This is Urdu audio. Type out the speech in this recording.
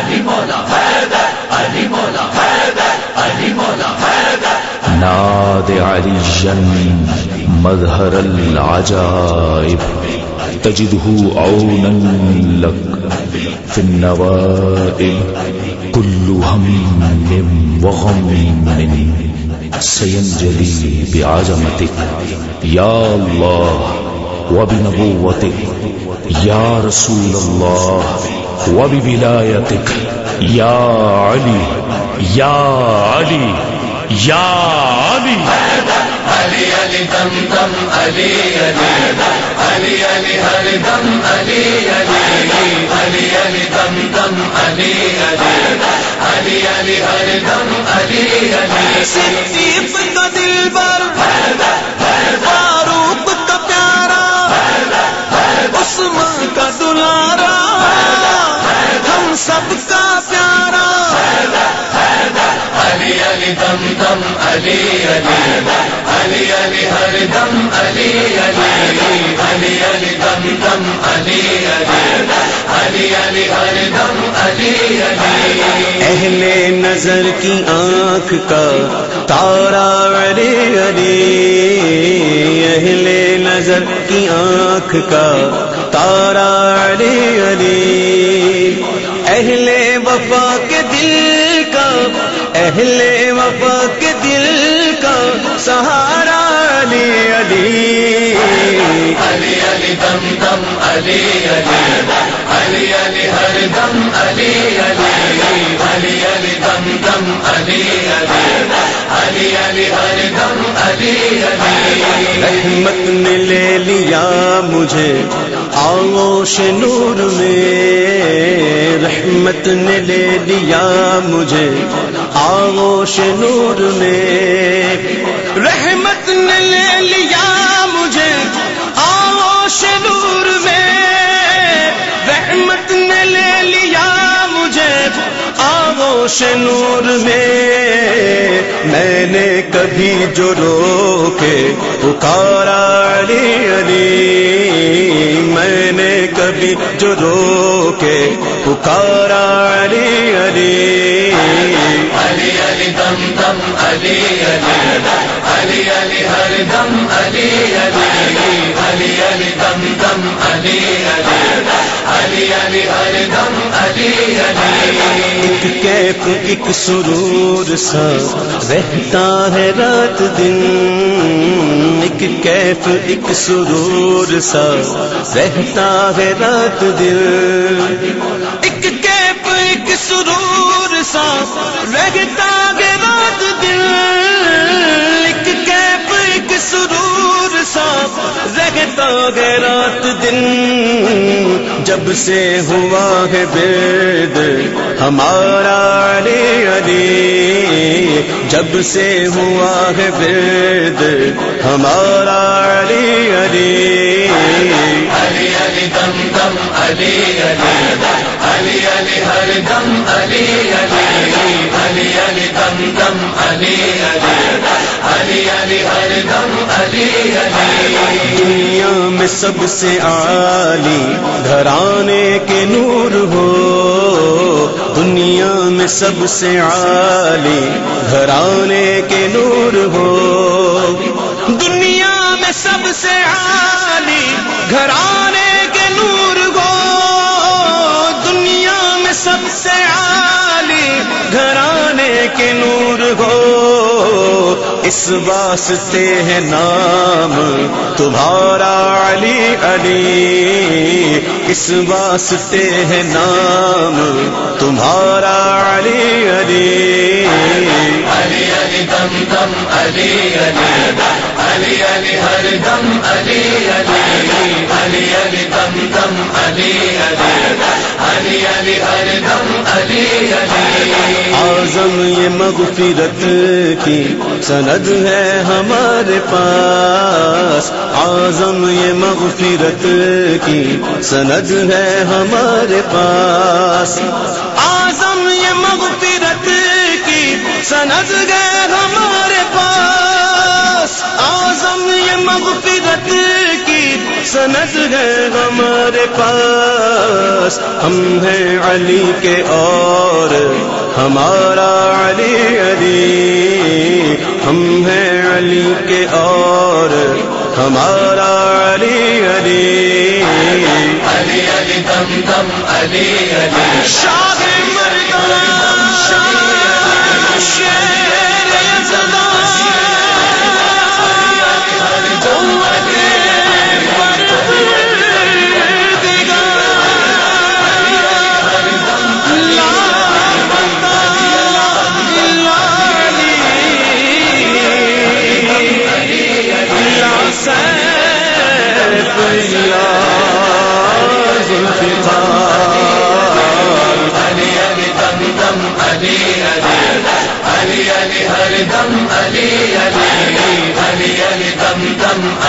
علی مولا حیدر علی مولا حیدر علی مولا حیدر ناد علی مظہر العجائب تجده عونا لك في النوائب كل هم وغم سينجلي بعظمتك يا الله وبنبوتك يا رسول الله وبولايتك. يا علي يا علي يا علي. علی علی دم دم علی علی علی علی ہر دم علی علی علی علی دم دم علی علی علی علی ہر دم علی علی صدیق کا دل بر. علی علی علی ہر دم علی علی علی علی دم دم علی علی علی علی ہر دم علی علی اہل نظر کی آنکھ کا تارا علی علی اہل نظر کی آنکھ کا تارا علی علی اہل وفا کے اہل وفا کے دل سہارا علی علی۔ علی علی دم دم علی علی علی علی ہر دم علی علی۔ علی علی دم دم علی علی علی علی ہر دم علی علی۔ رحمت نے لے لیا مجھے آغوش نور میں۔ رحمت نے لے لیا مجھے آغوش نور میں رحمت نے لے لیا مجھے۔ آوش نور میں رحمت نے لے لیا مجھے۔ آوش نور میں میں نے کبھی جو رو کے پکارا علی علی۔ میں نے کبھی جو رو کے پکارا علی علی۔ دم دم علی علی علی علی ہر دم علی علی علی علی دم دم علی علی علی علی ہر دم علی علی کیف ایک سرور سا رہتا ہے رات دن ایک کیف ایک سرور سا رہتا ہے رات دن ایک کیف ایک سرور سا رہتا رہتا گے رات دن۔ جب سے ہوا ہے بید ہمارا علی علی۔ جب سے ہوا ہے بید ہمارا علی علی۔ علی علی دم دم، علی علی علی علی ہر دم، علی علی۔ علی علی دم دم، علی علی علی علی ہر دم، علی علی۔ میں سب سے عالی گھرانے کے نور ہو دنیا میں سب سے عالی گھرانے کے نور ہو دنیا میں سب سے عالی گھرانے کے نور ہو دنیا میں سب سے عالی گھرانے کے نور اس واسطے ہے نام تمہارا علی علی اس واسطے ہے نام تمہارا علی علی علی علی دم دم علی علی علی علی ہر دم علی علی علی علی علی علی علی علی دم علی علی آزم یہ مغفرت کی سند ہے ہمارے پاس۔ آزم یہ مغفرت کی سند ہے ہمارے پاس۔ آزم یہ مغفرت کی سند ہے ہمارے پاس۔ آزم یہ مغفرت سند ہے ہمارے پاس۔ ہم ہیں علی کے اور ہمارا علی علی۔ ہم ہیں علی کے اور ہمارا علی علی۔ علی علی دم دم علی علی۔ شاہ مردان